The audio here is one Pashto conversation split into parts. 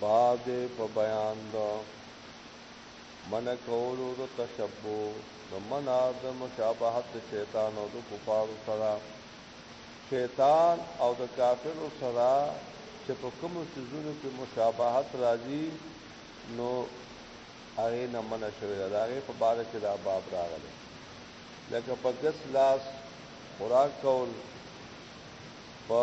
باب دی په بیان د منع کولو د تشبه د منع د مشابهت د شیطان او د کفارو سره شیطان او د کافرو سره چې په کوم سيزونو کې مشابهت راځي نو هغه نه منع شوی دا هغه په بار کې دا باب راغلی لکه په ګس لاس خوراک کول په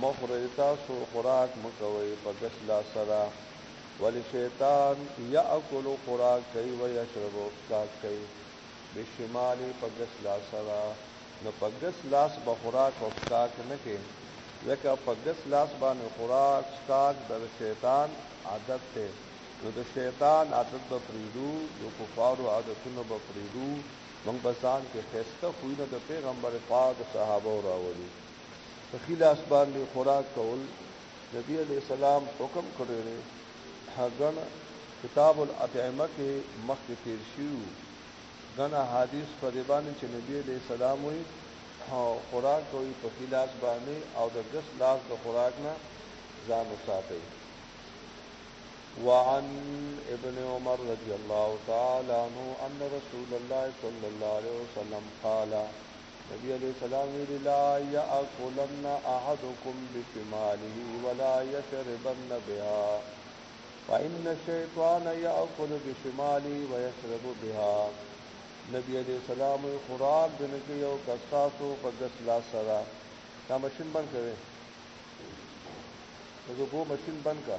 مه خورئ تاسو خوراک مه کوئ په ګس لاس سره، ولې شیطان یأکل خوراک کوي و یشرب او څښاک کوي بالشمال په ګس لاس سره، نو په ګس لاس به خوراک او څښاک نه کوې، ځکه په ګس لاس باندې خوراک څښاک د شیطان عادت دی، نو د شیطان عادت به پرېږدو، د کفارو عادتونه به پرېږدو، موږ به ځان کې ښایسته خویونه د پیغمبر پاک او صحابو راولو. په ښي لاس باندې خوراک کول نبی علیه السلام حکم کړی دی ګڼ کتاب الاطعمه کې مخکې تیر شي ګڼ حدیث په دې باندې چې نبی علیه السلام وي خوراک کوي په ښي لاس باندې او د ګس لاس د خوراک نه ځان وساتي وعن ابن عمر رضی الله تعالی عنہ ان رسول الله صلی الله علیه وسلم قال نبی علیہ السلام ویلی لا یاکلن احدکم بشماله ولا یشربن بها فإن الشیطان یاکل بشماله ويشرب بها نبی علیہ السلام خوراک دنه کې یو کساسو په غس لا سره دا ماشين بند کړي دغه ماشين بند کا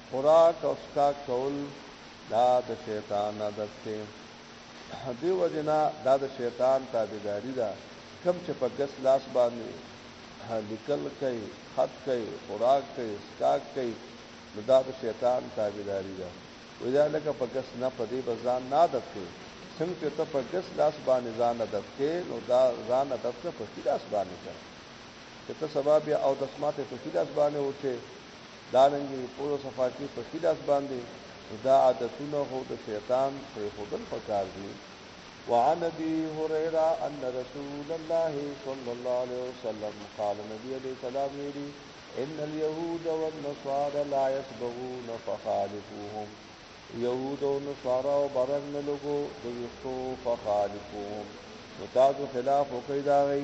خوراک او څښاک کول دا د شیطان عادت دی دې وجې نه دا د شیطان تابعداري ده کم چې په ګس لاس باندې لیکل کوي خط کوي خوراک کوي څښاک کوي نو دا د شیطان تابعداري ده وایي دا لکه په ګس نه په دې به ځان نه عادت کوي څنګه چې ته په ګس لاس باندې ځان عادت کوې نو دا ځان عادت ته په ښي لاس باندې کوي چې ته سبا بیا اودس ماته په ښي لاس باندې وکړې دارنګه په صفا کې په خلاص باندې دا عادتونه هو د شیطان پر خودل پکار دي وعن ابي هريره ان رسول الله صلى الله عليه وسلم قال النبي عليه السلام ویلي ان اليهود والنصارى لا يسبغون فخالفوهم يهود او نصارا او برن نه لګو د ویختو فخالفوهم نو تاسو خلاف وکړئ دا غي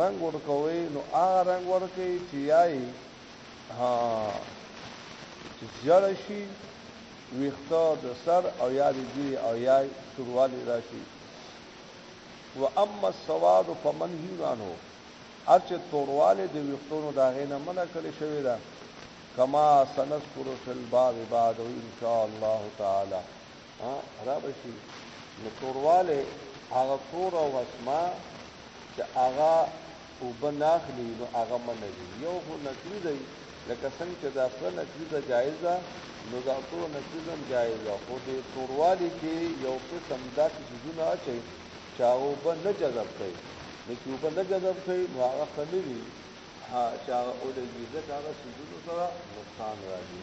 رنګ ورکوي نو هغه رنګ ورکوي چې یای ها چې زیړ شي ویخته د سر او یا د ګیری او یا سوروالی راشي و اما السواد فمن هیرانو ارچه تورواله د ویختونو دا غینه منع کړی شوی دا کما سنذکر فی الباب بعد ان شاء الله تعالی ها را بشي نو تورواله هغه تور او اسما چې هغه وبناخلی نو هغه منوي یو خو نکلی دی لکه څنګه چې دا خپل نکلی ده جایز ده نو دا تور نکلی هم جایز ده خو دې توروالی کې یو قسم داسې سيزونه اچي چې هغه وبه نه جذب کوي نو چې وبه نه جذب کوي نو هغه خنوي چې هغه اولګي ځکه هغه سيزونه سره نقصان راځي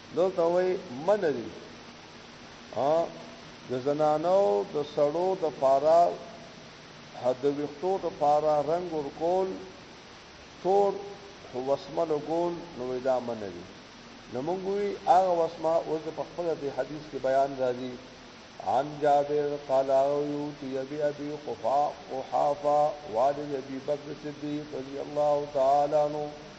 دلته وای منه دي ها د زنانو د سړو د پارا حد وختو د پارا رنگ ور کول تور هو وسمل ګول نو دا منه دي نو موږ وی هغه وسما او د خپل د حدیث کې بیان راځي عن جابر قال اوتی ابي ابي قفا قحافه والد ابي بکر صدیق رضی الله تعالی عنہ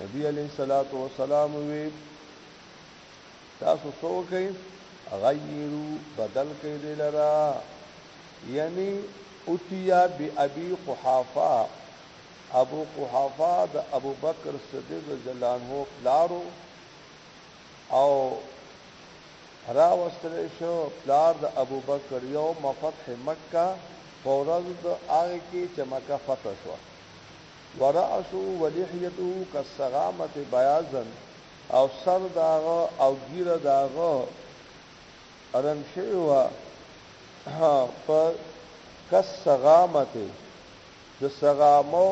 نبی علیہ الصلات والسلام وی تاسو سوکې غیرو بدل کې دی لرا یعنی اتیا بی ابي قحافه ابو قحافه د ابو بکر صدیق جلان هو پلارو او را وستل شو پلار د ابو بکر یو مفتح مکه فورز د هغه کې چې مکه فتح شو وراسه ولحیته کالسغامة بیاضا او سر د هغه او ږیره د هغه رنګ شوې وه په کالسغامة د سغامو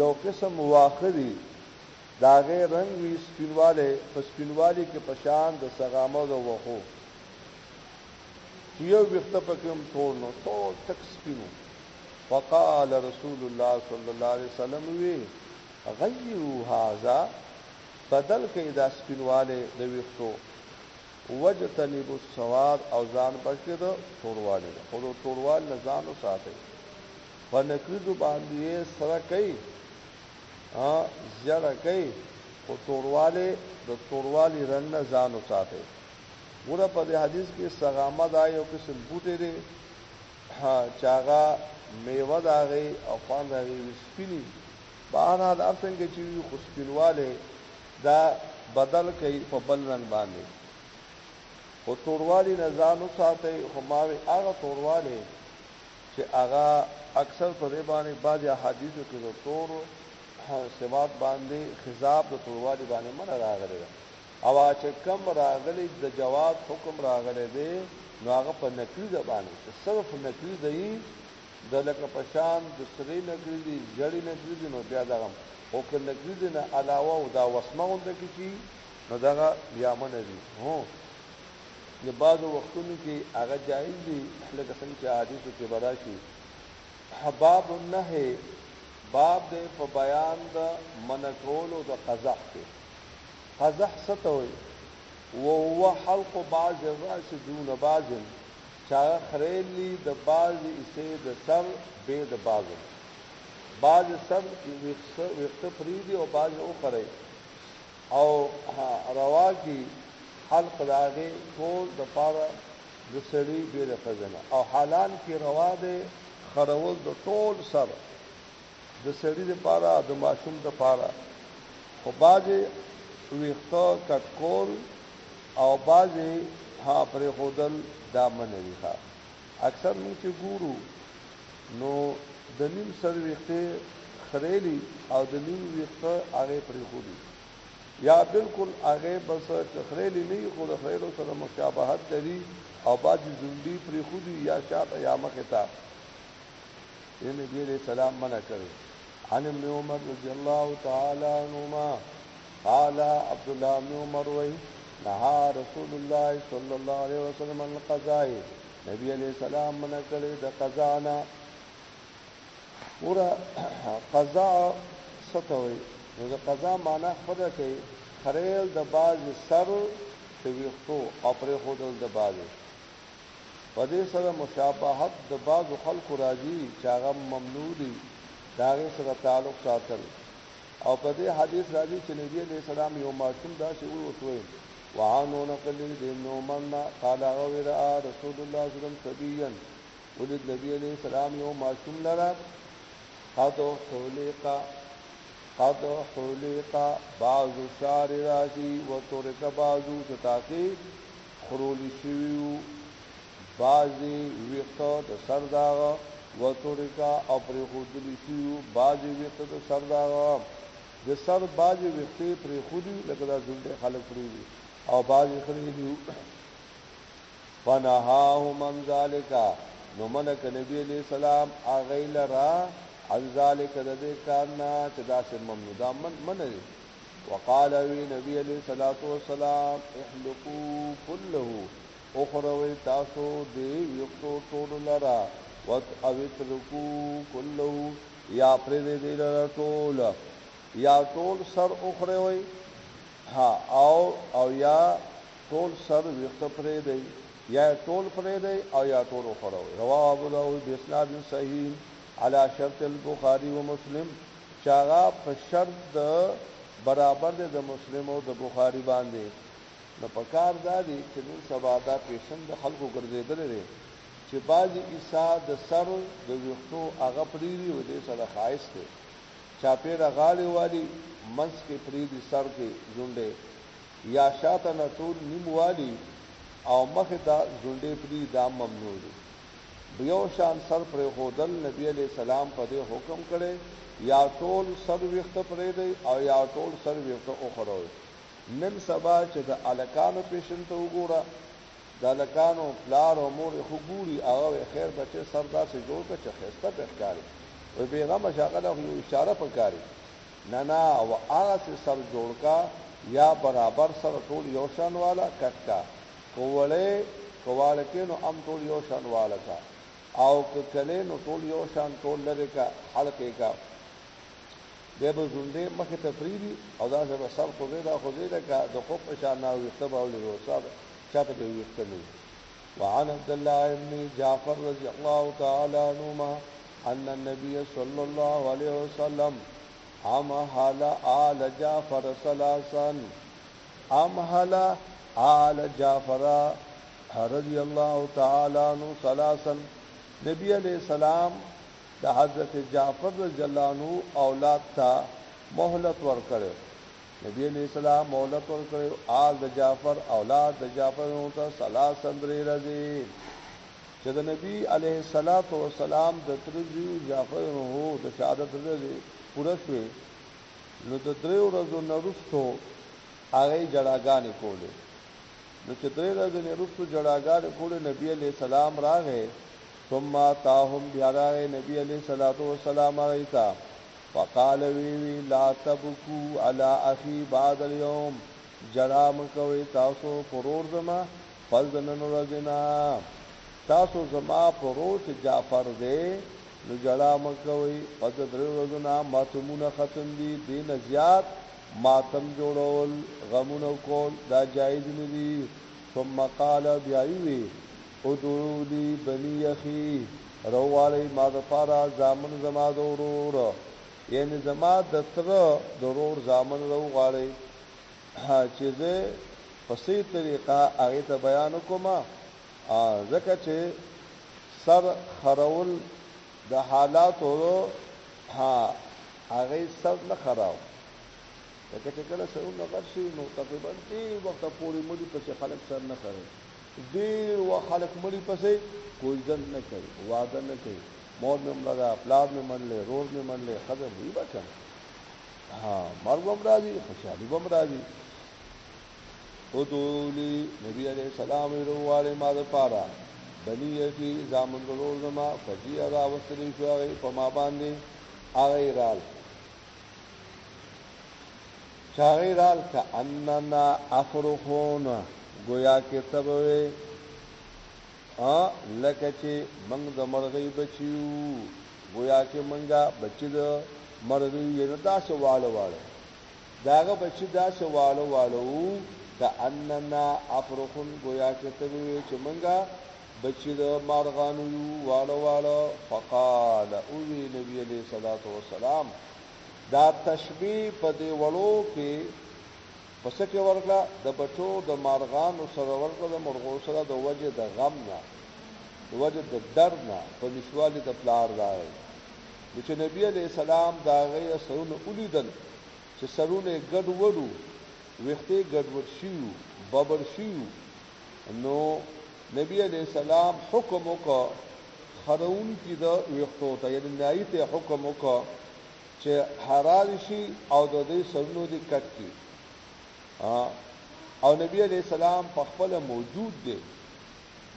یو قسم واخه دي د هغې رنګ وي سپینوالی په سپینوالي کې په شان د سغامو د وښو چې یو ویښته پکې هم تور نو تور تک سپین و فقال رسول الله صلی الله علیه وسلم وی غیرو هاذا بدل کئ دا سپینواله د ویختو وجتنب السواد او ځان بچی د تورواله نه خو توروال نه ځان وساتي په نکریزو باندې سره کوي ا زړه کوي خو توروالې د توروالي رنګ نه ځان وساتي ګوره په دې حدیث کې سغامه دا یو قسم بوټي دی ها چې هغه میوه د هغې او خوند د هغې وي سپینی بهرحال هر څنګه چې وي خو سپینوالی دا بدل کوي په بل رنګ باندې خو توروالی نه ځان وساتئ خو ما وي هغه توروالی چې هغه اکثر په دې باندې بعضې احادیثو کې د تور سواد باندې خضاب د توروالی باندې منع راغلی ده او هغه چې کم راغلی د جواز حکم راغلی دی نو هغه په نکري د باندې چې صرف نکري دی د لکه پشان د سری نکري دی زړی نکري دی نو بیا دغه او که نکري دی نه علاوه او دا وسمه غونډه کې چی نو دغه بیا منه دی هو د بعضو وختونو کې هغه جایز دی لکه څنګه چې حدیثو کې برا شي حباب النهي باب دې په بیان د منکولو د قزح کې قدح څه ته وایي؟ وهو حلق بعض الراس دون بعض چې هغه خریل دي د بعضې حصې د سر بې د بعضو نه بعضې سر ویښته پرېږدي او بعضې وخرئ او روا کړي حلق د هغې ټول دپاره د سړي بې د ښځې نه او حلال کې روا دی خرول د ټول سر د سړي لپاره د ماشوم لپاره خو بعضې ویښته کټ کول او بعضې ها پرې خودل دا منه دي ښه اکثر موږ چې ګورو نو د نیم سر ویخته خریلی او د نیم ویخته هغه پرې خوري یا بالکل هغه بس چې خریلی نه خو د خریلو سره مشابهت لري او باج زونډي پرې خوري یا شاته یا مخه تا وی می دې دې سلام منع کړی عن ابن عمر رضی الله تعالی عنهما قال عبد الله بن عمر وی نهى رسول الله صلی الله علیه وسلم عن القضاء نبی علیہ السلام منع کړی د قضا نه ورا قضا ستوي نو د قضا معنی خود کوي خریل د باز سر د ویختو او پر خودل د باز په دې سره مشابهت د بعضو خلکو راځي چې هغه ممنوع دي د هغې سره تعلق ساتل او په دې حدیث راځي چې نبی علیه السلام یو ماشوم داسې ووسوی وعانو نقلی د ابن عمر نه قال هغه ورآ رسول الله صلی الله علیه وسلم صبیا ولید نبی علیه السلام یو ماشوم لره قد حلق قد حلق بعض شعر راسي وترك بعض ستاقي خرولي شوي وو، بعضې ویښته د سر داغه وترکا او پرېښودلي شوي وو، بعضې ویښته د سر داغه د سر بعضې ویښتې پرېښودي وو، لکه دا ځونډې خلک پرېږدي او بعضې خرېلي وو. فنهاهم عن ذلک نو منه که نبی علیه السلام هغوی لره عن ذلک د دې کار نه چې داسې ممنوع دا منه دی وقال وی نبی علیہ الصلوۃ والسلام احلقوا كله اخروي تاسو دې ویختو ټول لرا وت او ترکو كله یا پر دې لرا ټول یا ټول سر اخروي ها او او یا ټول سر ویخت پر دې یا ټول پر دې او یا ټول اخروي رواه ابو داود بسناد صحیح على شرط البخاري ومسلم چې هغه په شرط د برابر دی د مسلم او د بخاري باندې نو په کار دا دی چې نن سبا دا پیشن د خلکو ګرځېدلی دی چې بعضې عیسا د سر د ویښتو هغه پرېږدي او دې سره ښایست دی چاپېره غاړې والي منځ کې پرېږدي سر کې ځونډی یا شاته نه ټول نیم والي او مخې ته ځونډې پرېږدي دا ممنوع دی به یو شان سر پرې خودل نبی علی سلام په دې حکم کړي یا ټول سر ویخته پرې دی او یا ټول سر ویخته او خړوي نن سبا چې د الکانو پیشن ته وګوره د الکانو پلار او مور خو ګوري هغه خیر بچي سر داسې جوړ کړ چې خسته پښکاري وې بیغه مشغله یو اشاره پکاري نه نه او هغه سر جوړ کا یا برابر سره ټول یو شان والا کټ کا که وړی که واړه کې نو هم ټول یو شان واړه کا او که کلی نو ټول یو شان ټول لرې کا حلقې کا بیا به زونډې مخې ته پرېږدي او داسې به سر خوځې دا خوځې ده که د خوب په شان نه ویښته به ولې وسا به چا ته به ویښته نه وي وعن عبد الله بن جعفر رضي الله تعالى عنهما أن النبي صلى الله عليه وسلم عمها لآل جعفر ثلاثا امهلا آل جعفر رضی الله تعالی عنہ ثلاثا نبی علیہ السلام د حضرت جعفر رضی الله عنه اولاد ته مهلت ورکړو نبی علیہ السلام مهلت ورکړو آل د جعفر اولاد د جعفر نو ته ثلاثا درې رضی چې د نبی علیہ الصلات والسلام د ترجو جعفر نو د شهادت رضی پوره شوه نو د درې ورځو نه وروسته هغه جړاګانې کولې نو چې درې ورځې نه وروسته جړاګانې کولې نبی علی سلام راغې ثم تاهم بیا راغې نبی علی صلوات و سلام هغه ته فقال وی وی لا تبکو علی اخی بعد اليوم جرام کوي تاسو پرور زما فزنن ورځنا تاسو زما پرور چې جعفر دی نو جړا مکوي په د درې ورځو نه ماتمونه ختم دي دین زیات ماتم جوړول غمونه کول دا جایز نه دي ثم قال بیا وی ادعو لی بنی اخی روغواړی ما د پاره زامن زما د ورور یعنی زما د تر د ورور زامن روغواړی چې زه په سي طریقه هغه ته بیان کومه ځکه چې سر خرول د حالاتو ها هغه سر نه خراو لکه چې کله سرونه غټ شي نو تقریبا ډېر وخت پورې مړي پسې خلک سر نه خري ډېر وخت خلک مړي پسې کوزدن نه کوي واده نه کوي مور مې مړه ده پلار مې مړ دی رور مې مړ دی ښځه مړي به که ها مرګ هم راځي خوشحالي به هم راځي ادعو لی نبی علیہ السلام ویلواله ما د پاره بنی یتی زامن ورور زما فجی را وستلی شو هغه په ما باندې هغه رال چاغی رال کا اننا افرخون گویا کې تبوي ا لکه چې موږ د مرغۍ بچیو گویا کې موږ بچی د مرغۍ یو داسې واړه واړه د هغه بچي داسې واړه واړه وو کأننا افرخ ګویا چې ته به وې چې موږ بچي د مارغانو یو واړه واړه فقال اوی نبی علیه الصلاة والسلام دا تشبیه په دې وړو کې پس کې ورغله د بچو د مارغانو سره ورغله د مرغو سره د وجه د غم نه د وجه د درد نه په نشوالي د پلار راغی نو چې نبی علی السلام دا غي سرونه ولیدل چې سرونه ګډ وډو وخته ګډ وډ شيو ببر شيو نو نبی علی السلام حکم وکړ خرون کی د وختو ته یعنی نایت حکم وکړ چې حرار شي او د دې سرونو دې کټ کی او نبی علی السلام په خپل موجود دی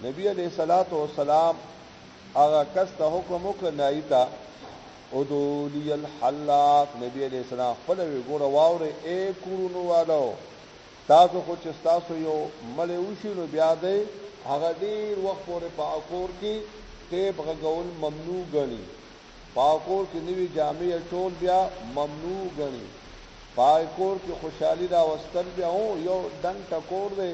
نبی علیہ الصلات والسلام هغه کس ته حکم وکړ نایتا ادولی الحلاق نبی علیہ السلام خپل وی ګوره واوره اے کورونو والو تاسو خو چې تاسو یو مړ وشي نو بیا دی هغه ډیر وخت پورې په اکور کې ټیپ غږول ممنوع غني په اکور کې نوی جامع چول بیا ممنوع غني پای کور کې خوشحالي راوستل بیا هو یو دن ټکور دی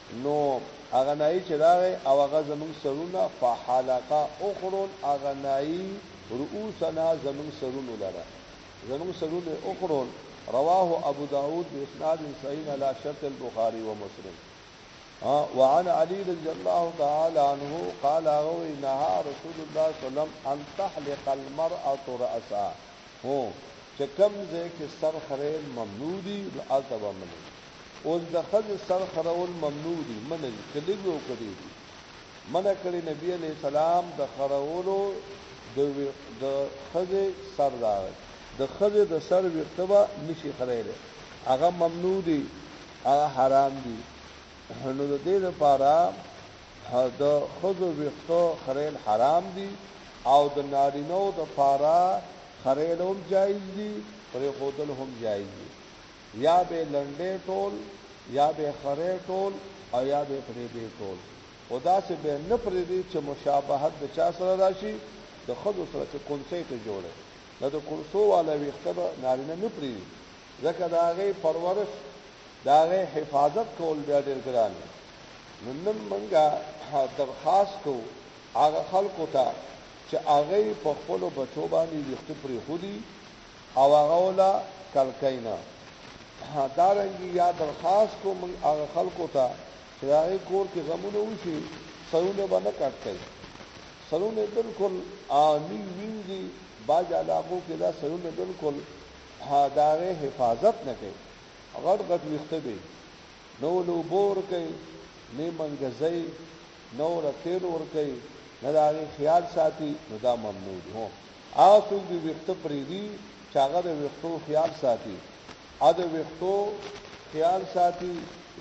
نو هغه نايي چې راغی او هغه زمونږ سرونه فحلقه وخوړل، هغه نايي رؤوسنا زمونږ سرونو لره زمونږ سرونه يې وخوړل، رواه ابوداؤد باسناد صحيح علی شرط البخاري ومسلم. وعن علي رضي الله تعالى عنه قال هغه وی نهى رسول الله صلی الله علیه وسلم ان تحلق المرأة رأسها هو چې کوم ځای کې سر خره ممنوع دي نو هلته به منې اوس د ښځې سر خرول ممنوع دي منع دي که لږ وي او که ډېر وي منع کړې نبي علیه السلام د خرولو د د ښځې سر دا د ښځې د سر ویښته به نشي خریلی هغه ممنوع دي هغه حرام دي نو د دې لپاره د ښځو ویښته خریل حرام دي او د نارینو د پاره خریل هم جایز دي پرې خودل هم جایز دي یا به لنډې ټول یا به خره ټول او یا به پریدې ټول او دا چې به نه پریدې چې مشابهت د چا سره راشي د خدو سره چې کونسې ته جوړه دا د کونسو والا ویخته به نارینه نه پریدې ځکه دا غي پرورش دا غي حفاظت کول بیا ډیر ګران نو نن منګه درخواست کو هغه خلکو ته چې هغه په خپل بچو باندې ویخته پری خودي او هغه ولا کلکای نه دا رنګي یا درخواست کوم هغه خلکو ته چې هغه کور کې غمونه وشي سرونه به نه کټ کوي سرونه بالکل عامي وینځي باج علاقو کې دا سرونه بالکل هادارې حفاظت نه کوي غټ غټ ویخته به نو لو بور کوي نه منګزي نو رتیر ور کوي نه دا خیال ساتي نو دا ممنوع دي هغه څوک دې ویښته پرېږدي چې هغه د ویښتو خیال ساتي ا د ویښتو خیال ساتي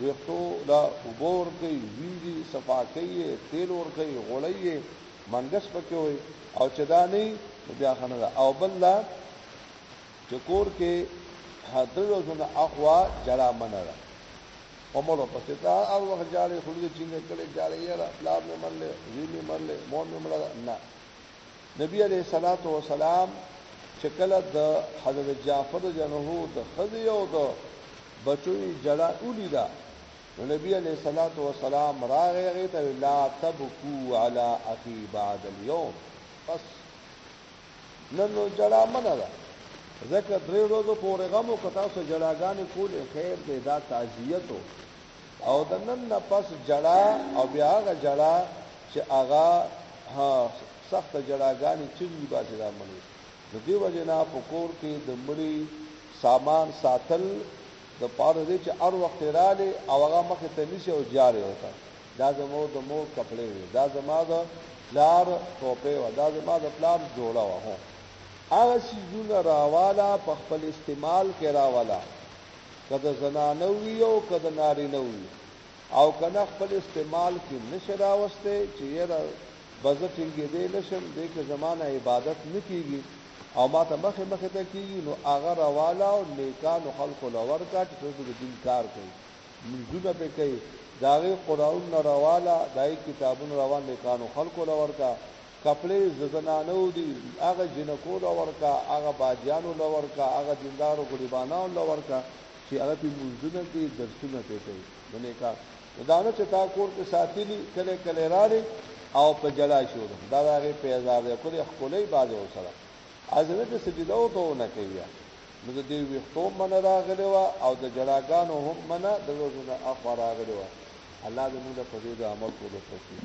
ویښتو لا وبور کوي وینځي صفا کوي تیل ور کوي غوړي منګس پکې وي او چې دا نه بیا خنه ده او بل لا چې کور کې حاضر وزن اخوا جلا منه ده عمر پسې تا هر وخت جاړې خلک چې څنګه کړي جاړې یې پلار مې مرلې وی مې مرلې مور مې مرله نه نبی علیه الصلاۃ والسلام چې کله د حضرت جعفر جنه د خزي او د بچوي جلا ولیدا نو نبی علیه الصلاۃ والسلام راغی ته لا تبکو علی اخی بعد اليوم بس نن نو جلا منه ده ځکه درې ورځې پورې غمو کتا سو جلاګانې کولې خیر دې دا تعزیتو او د نن نه پس جړا او بیا هغه جړا چې هغه ها سخت جړاګانی چری باسي دا مړي د دې وجه نه په کور کې د مړي سامان ساتل د پاره دې چې هر وخت رااله او هغه مخ ته نشي او جاري وتا دا زمو د مور کپڑے وي دا زما د پلار ټوپه و دا زما د پلار جوړه و هو هغه سيزونه راواله په خپل استعمال کې راواله که د زنانه وي او که د نارینه وي او که نه خپل استعمال کې نشه راوستی چې یاره به زه ټینګېدی نه شم دی که زما نه عبادت نه کېږي او ما ته مخې مخې ته کېږي نو هغه رواله او نیکانو خلکو له ورکه چې څوک د دین کار کوي منځونه پې کوي د هغې قرآنونه رواله د هغې کتابونه روان نیکانو خلکو له ورکه کپړې د زنانو دي هغه جنکو له ورکا هغه باجانو له ورکا هغه دیندارو غریبانو له ورکا چې هغه په منځونه کې درسونه پې کوي د نیکا دانه چې تا کور کې ساتلی کله کله راړي او په جلا شو دا هغه په هزار دی کولې خپلې بازه وسره ازنه چې سجده او ته نه کوي نو د دې وختو من راغلی و او د جړاګانو هم من د روزنه اخوا راغلی و الله دې موږ په دې عمل کولو توفیق